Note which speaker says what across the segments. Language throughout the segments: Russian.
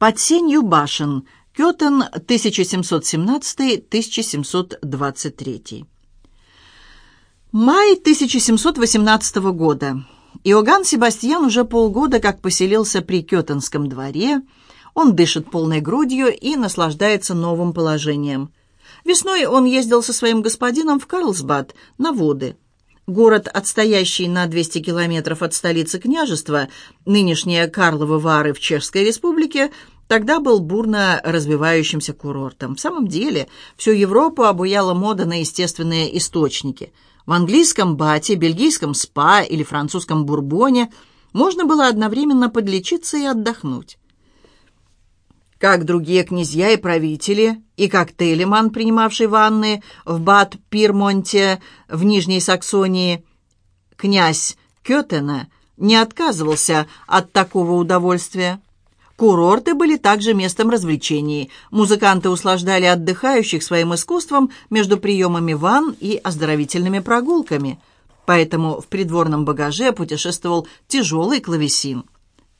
Speaker 1: Под сенью башен. Кётен, 1717-1723. Май 1718 года. Иоганн Себастьян уже полгода как поселился при Кётенском дворе. Он дышит полной грудью и наслаждается новым положением. Весной он ездил со своим господином в Карлсбад на воды. Город, отстоящий на 200 километров от столицы княжества, нынешние Карловы Вары в Чешской республике, тогда был бурно развивающимся курортом. В самом деле, всю Европу обуяла мода на естественные источники. В английском бате, бельгийском спа или французском бурбоне можно было одновременно подлечиться и отдохнуть. Как другие князья и правители, и как Телеман, принимавший ванны в бат Пирмонте в Нижней Саксонии, князь Кётена не отказывался от такого удовольствия. Курорты были также местом развлечений. Музыканты услаждали отдыхающих своим искусством между приемами ванн и оздоровительными прогулками. Поэтому в придворном багаже путешествовал тяжелый клавесин.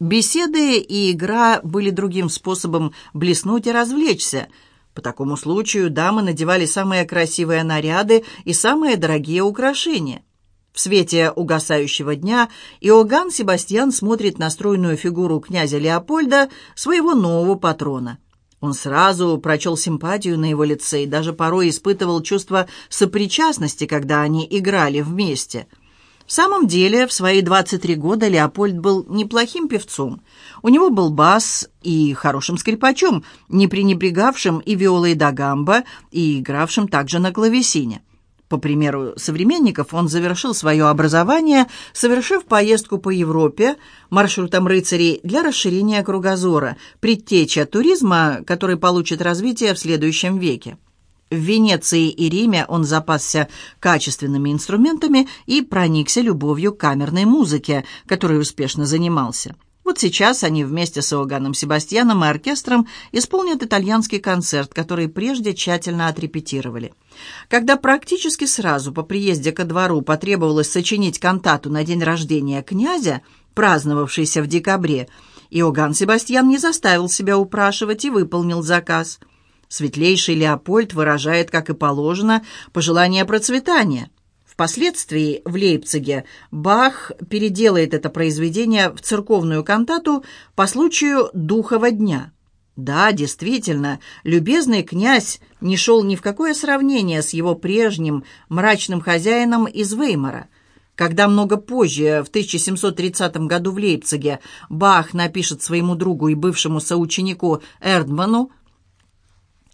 Speaker 1: Беседы и игра были другим способом блеснуть и развлечься. По такому случаю дамы надевали самые красивые наряды и самые дорогие украшения. В свете угасающего дня Иоганн Себастьян смотрит на стройную фигуру князя Леопольда, своего нового патрона. Он сразу прочел симпатию на его лице и даже порой испытывал чувство сопричастности, когда они играли вместе. В самом деле, в свои 23 года Леопольд был неплохим певцом. У него был бас и хорошим скрипачом, не пренебрегавшим и виолой да гамбо, и игравшим также на клавесине. По примеру современников, он завершил свое образование, совершив поездку по Европе маршрутом рыцарей для расширения кругозора, предтеча туризма, который получит развитие в следующем веке. В Венеции и Риме он запасся качественными инструментами и проникся любовью к камерной музыке, которой успешно занимался. Вот сейчас они вместе с Иоганном Себастьяном и оркестром исполнят итальянский концерт, который прежде тщательно отрепетировали. Когда практически сразу по приезде ко двору потребовалось сочинить кантату на день рождения князя, праздновавшийся в декабре, Иоганн Себастьян не заставил себя упрашивать и выполнил заказ. Светлейший Леопольд выражает, как и положено, пожелание процветания – Впоследствии в Лейпциге Бах переделает это произведение в церковную кантату по случаю Духова дня. Да, действительно, любезный князь не шел ни в какое сравнение с его прежним мрачным хозяином из Веймара. Когда много позже, в 1730 году в Лейпциге, Бах напишет своему другу и бывшему соученику Эрдману,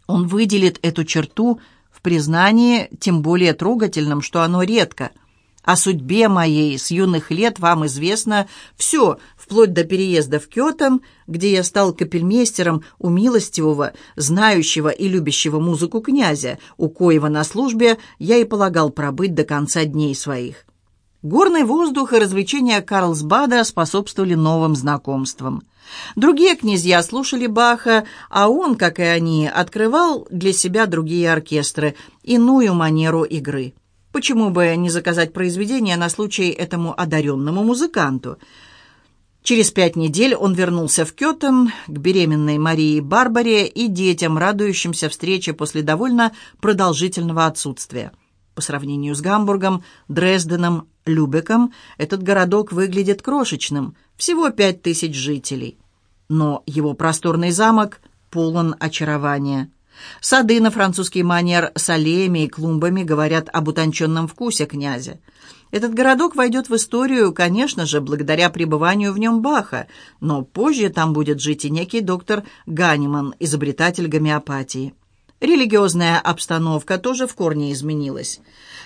Speaker 1: он выделит эту черту – в признании, тем более трогательном, что оно редко. О судьбе моей с юных лет вам известно все, вплоть до переезда в Кётен, где я стал капельмейстером у милостивого, знающего и любящего музыку князя, у коего на службе я и полагал пробыть до конца дней своих. Горный воздух и развлечения Карлсбада способствовали новым знакомствам. Другие князья слушали Баха, а он, как и они, открывал для себя другие оркестры, иную манеру игры. Почему бы не заказать произведение на случай этому одаренному музыканту? Через пять недель он вернулся в Кётен к беременной Марии Барбаре и детям, радующимся встрече после довольно продолжительного отсутствия. По сравнению с Гамбургом, Дрезденом, Любеком этот городок выглядит крошечным, всего пять тысяч жителей. Но его просторный замок полон очарования. Сады на французский манер с аллеями и клумбами говорят об утонченном вкусе князя. Этот городок войдет в историю, конечно же, благодаря пребыванию в нем Баха, но позже там будет жить и некий доктор Ганиман, изобретатель гомеопатии. Религиозная обстановка тоже в корне изменилась.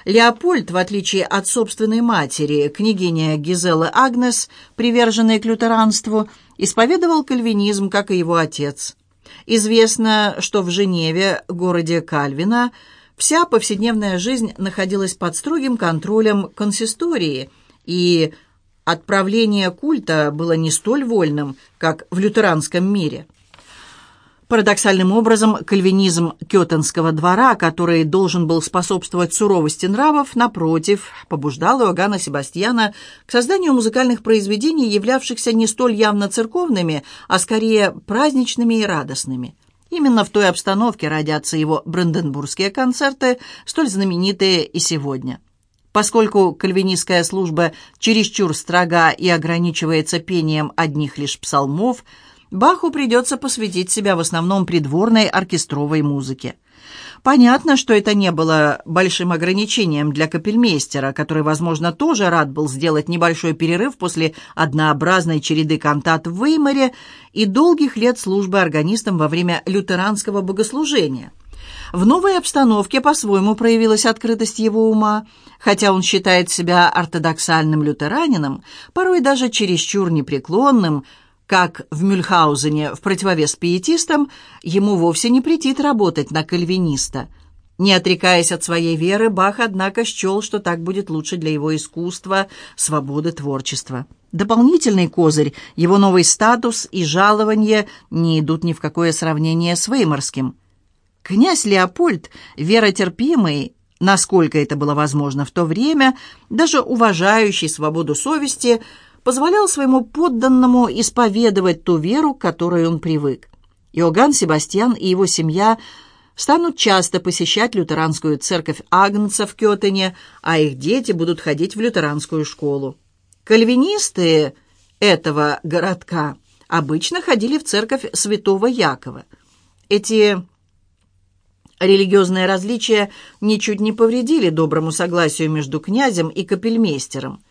Speaker 1: Леопольд, в отличие от собственной матери, княгиня Гизелы Агнес, приверженной к лютеранству, исповедовал кальвинизм, как и его отец. Известно, что в Женеве, городе Кальвина, вся повседневная жизнь находилась под строгим контролем консистории, и отправление культа было не столь вольным, как в лютеранском мире – Парадоксальным образом, кальвинизм Кётенского двора, который должен был способствовать суровости нравов, напротив, побуждал Иоганна Себастьяна к созданию музыкальных произведений, являвшихся не столь явно церковными, а скорее праздничными и радостными. Именно в той обстановке родятся его бранденбургские концерты, столь знаменитые и сегодня. Поскольку кальвинистская служба чересчур строга и ограничивается пением одних лишь псалмов – Баху придется посвятить себя в основном придворной оркестровой музыке. Понятно, что это не было большим ограничением для капельмейстера, который, возможно, тоже рад был сделать небольшой перерыв после однообразной череды кантат в Веймаре и долгих лет службы органистом во время лютеранского богослужения. В новой обстановке по-своему проявилась открытость его ума, хотя он считает себя ортодоксальным лютеранином, порой даже чересчур непреклонным, как в Мюльхаузене в противовес пиетистам, ему вовсе не претит работать на кальвиниста. Не отрекаясь от своей веры, Бах, однако, счел, что так будет лучше для его искусства, свободы творчества. Дополнительный козырь, его новый статус и жалование не идут ни в какое сравнение с Веймарским. Князь Леопольд, веротерпимый, насколько это было возможно в то время, даже уважающий свободу совести – позволял своему подданному исповедовать ту веру, к которой он привык. Иоганн Себастьян и его семья станут часто посещать лютеранскую церковь Агнца в Кётене, а их дети будут ходить в лютеранскую школу. Кальвинисты этого городка обычно ходили в церковь святого Якова. Эти религиозные различия ничуть не повредили доброму согласию между князем и капельмейстером.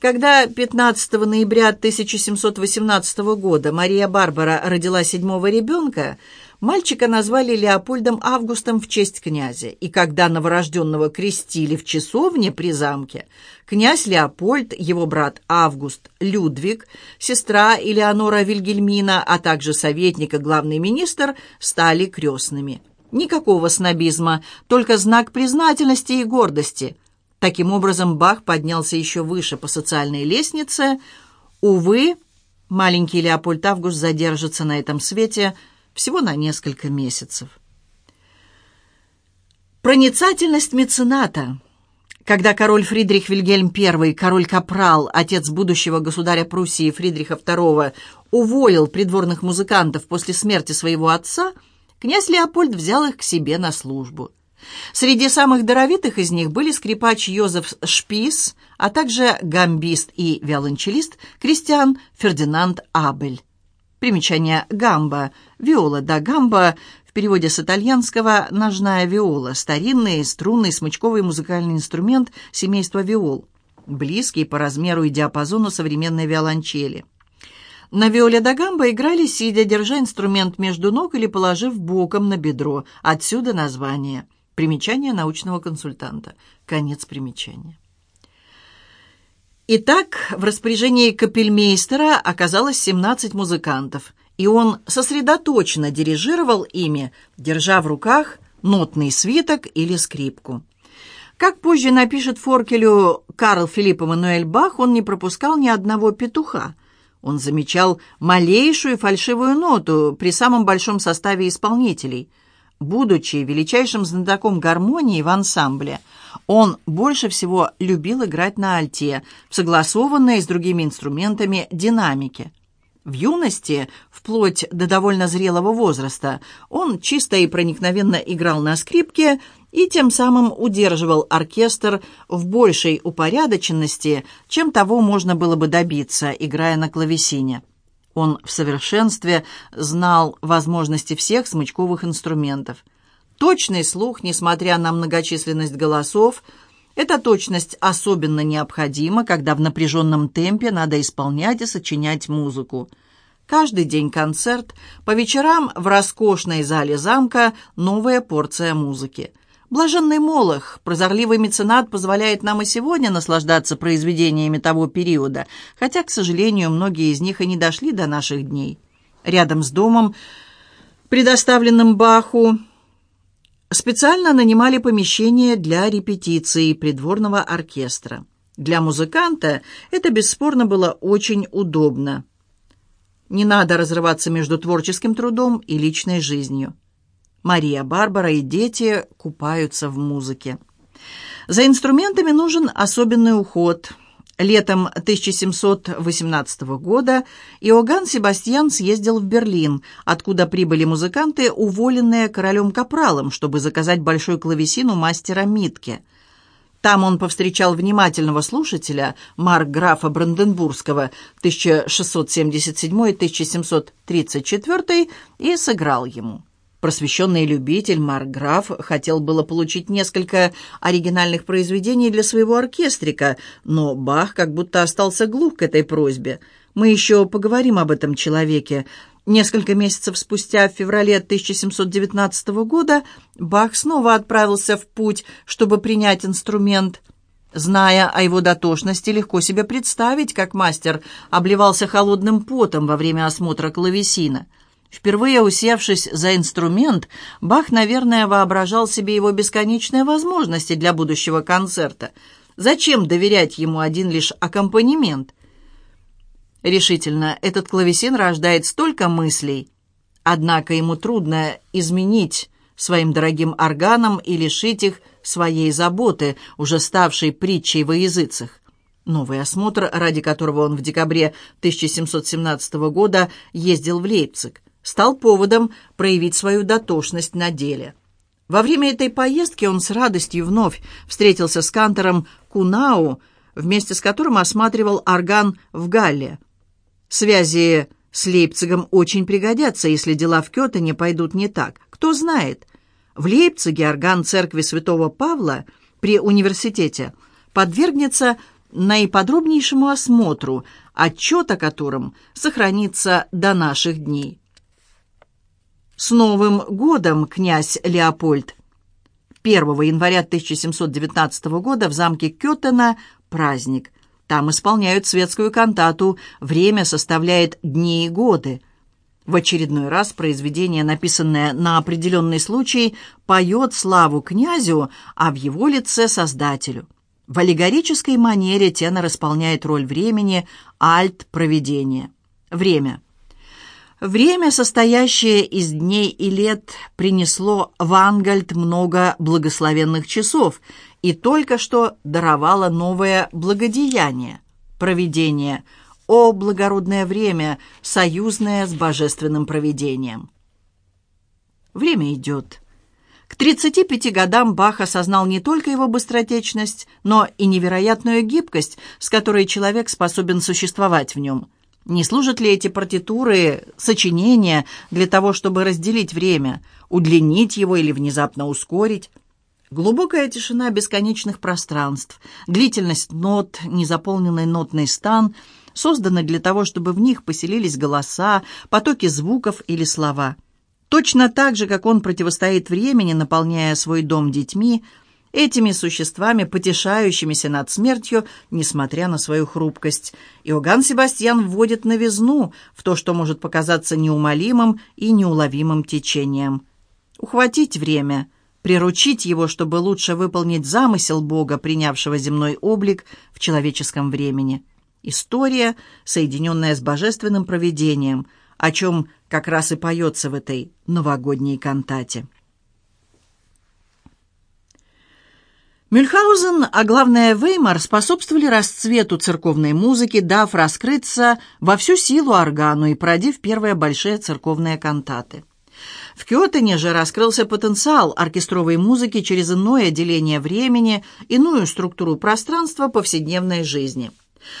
Speaker 1: Когда 15 ноября 1718 года Мария Барбара родила седьмого ребенка, мальчика назвали Леопольдом Августом в честь князя, и когда новорожденного крестили в часовне при замке, князь Леопольд, его брат Август, Людвиг, сестра Элеонора Вильгельмина, а также советник и главный министр стали крестными. Никакого снобизма, только знак признательности и гордости – Таким образом, Бах поднялся еще выше по социальной лестнице. Увы, маленький Леопольд Август задержится на этом свете всего на несколько месяцев. Проницательность мецената. Когда король Фридрих Вильгельм I, король Капрал, отец будущего государя Пруссии Фридриха II, уволил придворных музыкантов после смерти своего отца, князь Леопольд взял их к себе на службу. Среди самых даровитых из них были скрипач Йозеф Шпис, а также гамбист и виолончелист Кристиан Фердинанд Абель. Примечание «гамба» – виола да гамба в переводе с итальянского «ножная виола» – старинный струнный смычковый музыкальный инструмент семейства виол, близкий по размеру и диапазону современной виолончели. На виоле да гамба играли, сидя, держа инструмент между ног или положив боком на бедро, отсюда название – Примечание научного консультанта. Конец примечания. Итак, в распоряжении капельмейстера оказалось 17 музыкантов, и он сосредоточенно дирижировал ими, держа в руках нотный свиток или скрипку. Как позже напишет Форкелю Карл Филипп Эммануэль Бах, он не пропускал ни одного петуха. Он замечал малейшую фальшивую ноту при самом большом составе исполнителей – Будучи величайшим знатоком гармонии в ансамбле, он больше всего любил играть на альте, в согласованной с другими инструментами динамике. В юности, вплоть до довольно зрелого возраста, он чисто и проникновенно играл на скрипке и тем самым удерживал оркестр в большей упорядоченности, чем того можно было бы добиться, играя на клавесине. Он в совершенстве знал возможности всех смычковых инструментов. Точный слух, несмотря на многочисленность голосов, эта точность особенно необходима, когда в напряженном темпе надо исполнять и сочинять музыку. Каждый день концерт, по вечерам в роскошной зале замка новая порция музыки – Блаженный Молох, прозорливый меценат, позволяет нам и сегодня наслаждаться произведениями того периода, хотя, к сожалению, многие из них и не дошли до наших дней. Рядом с домом, предоставленным Баху, специально нанимали помещение для репетиции придворного оркестра. Для музыканта это бесспорно было очень удобно. Не надо разрываться между творческим трудом и личной жизнью. Мария Барбара и дети купаются в музыке. За инструментами нужен особенный уход. Летом 1718 года Иоганн Себастьян съездил в Берлин, откуда прибыли музыканты, уволенные королем Капралом, чтобы заказать большой клавесин у мастера Митке. Там он повстречал внимательного слушателя, Марк-графа Бранденбургского, 1677-1734, и сыграл ему. Просвещенный любитель Марк Граф хотел было получить несколько оригинальных произведений для своего оркестрика, но Бах как будто остался глух к этой просьбе. Мы еще поговорим об этом человеке. Несколько месяцев спустя, в феврале 1719 года, Бах снова отправился в путь, чтобы принять инструмент. Зная о его дотошности, легко себе представить, как мастер обливался холодным потом во время осмотра клавесина – Впервые усевшись за инструмент, Бах, наверное, воображал себе его бесконечные возможности для будущего концерта. Зачем доверять ему один лишь аккомпанемент? Решительно, этот клавесин рождает столько мыслей. Однако ему трудно изменить своим дорогим органам и лишить их своей заботы, уже ставшей притчей во языцах. Новый осмотр, ради которого он в декабре 1717 года ездил в Лейпциг стал поводом проявить свою дотошность на деле. Во время этой поездки он с радостью вновь встретился с кантором Кунау, вместе с которым осматривал орган в Галле. Связи с Лейпцигом очень пригодятся, если дела в Кётене пойдут не так. Кто знает, в Лейпциге орган церкви святого Павла при университете подвергнется наиподробнейшему осмотру, отчет о котором сохранится до наших дней. С Новым годом, князь Леопольд! 1 января 1719 года в замке Кётена праздник. Там исполняют светскую кантату «Время составляет дни и годы». В очередной раз произведение, написанное на определенный случай, поет славу князю, а в его лице создателю. В аллегорической манере тенор исполняет роль времени, альт – проведения. Время – Время, состоящее из дней и лет, принесло в Ангальд много благословенных часов и только что даровало новое благодеяние, провидение, о благородное время, союзное с божественным провидением. Время идет. К 35 годам Бах осознал не только его быстротечность, но и невероятную гибкость, с которой человек способен существовать в нем – не служат ли эти партитуры, сочинения для того, чтобы разделить время, удлинить его или внезапно ускорить? Глубокая тишина бесконечных пространств, длительность нот, незаполненный нотный стан созданы для того, чтобы в них поселились голоса, потоки звуков или слова. Точно так же, как он противостоит времени, наполняя свой дом детьми – этими существами, потешающимися над смертью, несмотря на свою хрупкость. Иоганн Себастьян вводит новизну в то, что может показаться неумолимым и неуловимым течением. Ухватить время, приручить его, чтобы лучше выполнить замысел Бога, принявшего земной облик в человеческом времени. История, соединенная с божественным провидением, о чем как раз и поется в этой новогодней кантате. Мюльхаузен, а главное Веймар, способствовали расцвету церковной музыки, дав раскрыться во всю силу органу и породив первые большие церковные кантаты. В Кётене же раскрылся потенциал оркестровой музыки через иное деление времени, иную структуру пространства повседневной жизни.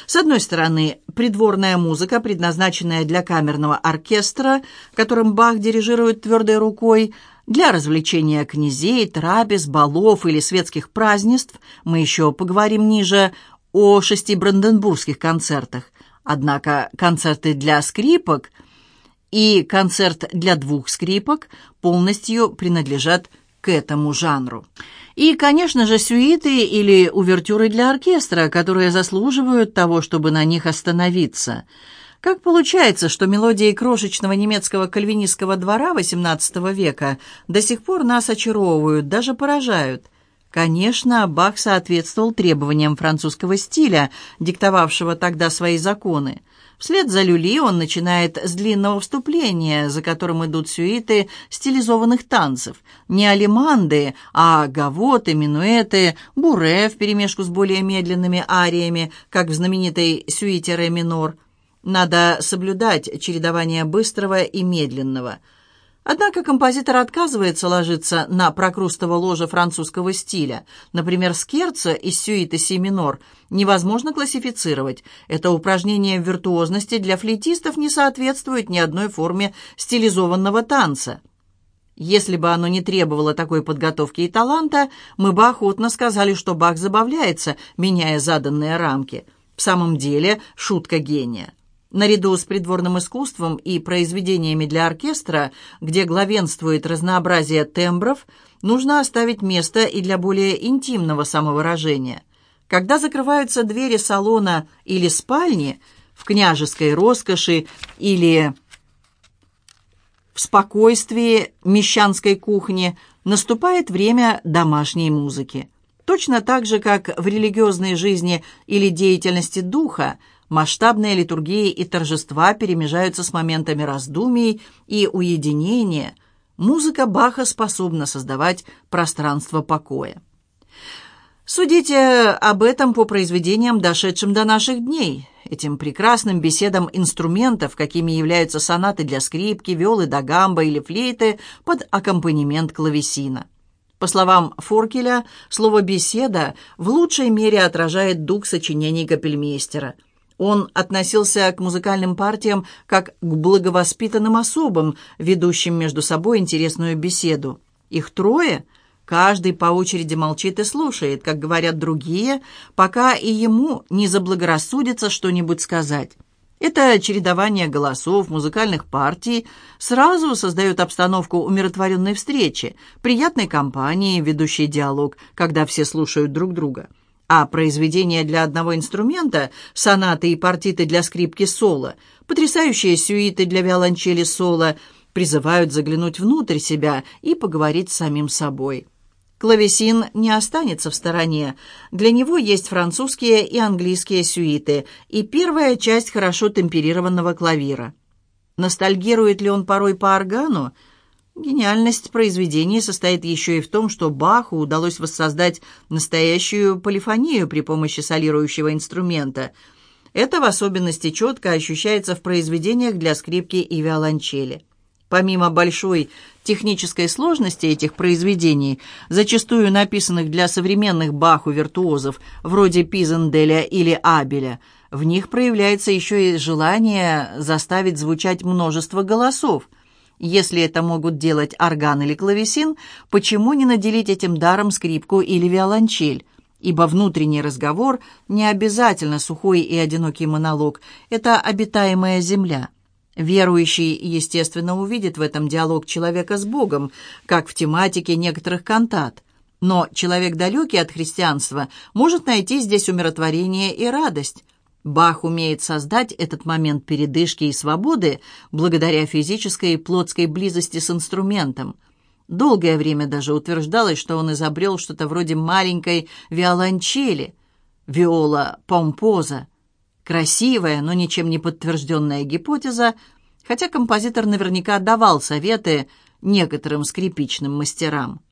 Speaker 1: С одной стороны, придворная музыка, предназначенная для камерного оркестра, которым Бах дирижирует твердой рукой, для развлечения князей, трапез, балов или светских празднеств мы еще поговорим ниже о шести бранденбургских концертах. Однако концерты для скрипок и концерт для двух скрипок полностью принадлежат к этому жанру. И, конечно же, сюиты или увертюры для оркестра, которые заслуживают того, чтобы на них остановиться – как получается, что мелодии крошечного немецкого кальвинистского двора XVIII века до сих пор нас очаровывают, даже поражают? Конечно, Бах соответствовал требованиям французского стиля, диктовавшего тогда свои законы. Вслед за люли он начинает с длинного вступления, за которым идут сюиты стилизованных танцев. Не алиманды, а гавоты, минуэты, буре вперемешку с более медленными ариями, как в знаменитой сюите ре минор. Надо соблюдать чередование быстрого и медленного – Однако композитор отказывается ложиться на прокрустово ложе французского стиля. Например, скерца из сюиты си минор невозможно классифицировать. Это упражнение в виртуозности для флейтистов не соответствует ни одной форме стилизованного танца. Если бы оно не требовало такой подготовки и таланта, мы бы охотно сказали, что Бах забавляется, меняя заданные рамки. В самом деле, шутка гения. Наряду с придворным искусством и произведениями для оркестра, где главенствует разнообразие тембров, нужно оставить место и для более интимного самовыражения. Когда закрываются двери салона или спальни, в княжеской роскоши или в спокойствии мещанской кухни, наступает время домашней музыки. Точно так же, как в религиозной жизни или деятельности духа, Масштабные литургии и торжества перемежаются с моментами раздумий и уединения. Музыка Баха способна создавать пространство покоя. Судите об этом по произведениям, дошедшим до наших дней, этим прекрасным беседам инструментов, какими являются сонаты для скрипки, виолы да гамба или флейты под аккомпанемент клавесина. По словам Форкеля, слово «беседа» в лучшей мере отражает дух сочинений капельмейстера – он относился к музыкальным партиям как к благовоспитанным особам, ведущим между собой интересную беседу. Их трое, каждый по очереди молчит и слушает, как говорят другие, пока и ему не заблагорассудится что-нибудь сказать. Это чередование голосов, музыкальных партий сразу создает обстановку умиротворенной встречи, приятной компании, ведущей диалог, когда все слушают друг друга – а произведения для одного инструмента, сонаты и партиты для скрипки соло, потрясающие сюиты для виолончели соло призывают заглянуть внутрь себя и поговорить с самим собой. Клавесин не останется в стороне. Для него есть французские и английские сюиты и первая часть хорошо темперированного клавира. Ностальгирует ли он порой по органу – Гениальность произведения состоит еще и в том, что Баху удалось воссоздать настоящую полифонию при помощи солирующего инструмента. Это в особенности четко ощущается в произведениях для скрипки и виолончели. Помимо большой технической сложности этих произведений, зачастую написанных для современных Баху-виртуозов, вроде Пизенделя или Абеля, в них проявляется еще и желание заставить звучать множество голосов – если это могут делать орган или клавесин, почему не наделить этим даром скрипку или виолончель? Ибо внутренний разговор не обязательно сухой и одинокий монолог, это обитаемая земля. Верующий, естественно, увидит в этом диалог человека с Богом, как в тематике некоторых кантат. Но человек далекий от христианства может найти здесь умиротворение и радость. Бах умеет создать этот момент передышки и свободы благодаря физической и плотской близости с инструментом. Долгое время даже утверждалось, что он изобрел что-то вроде маленькой виолончели, виола помпоза. Красивая, но ничем не подтвержденная гипотеза, хотя композитор наверняка давал советы некоторым скрипичным мастерам.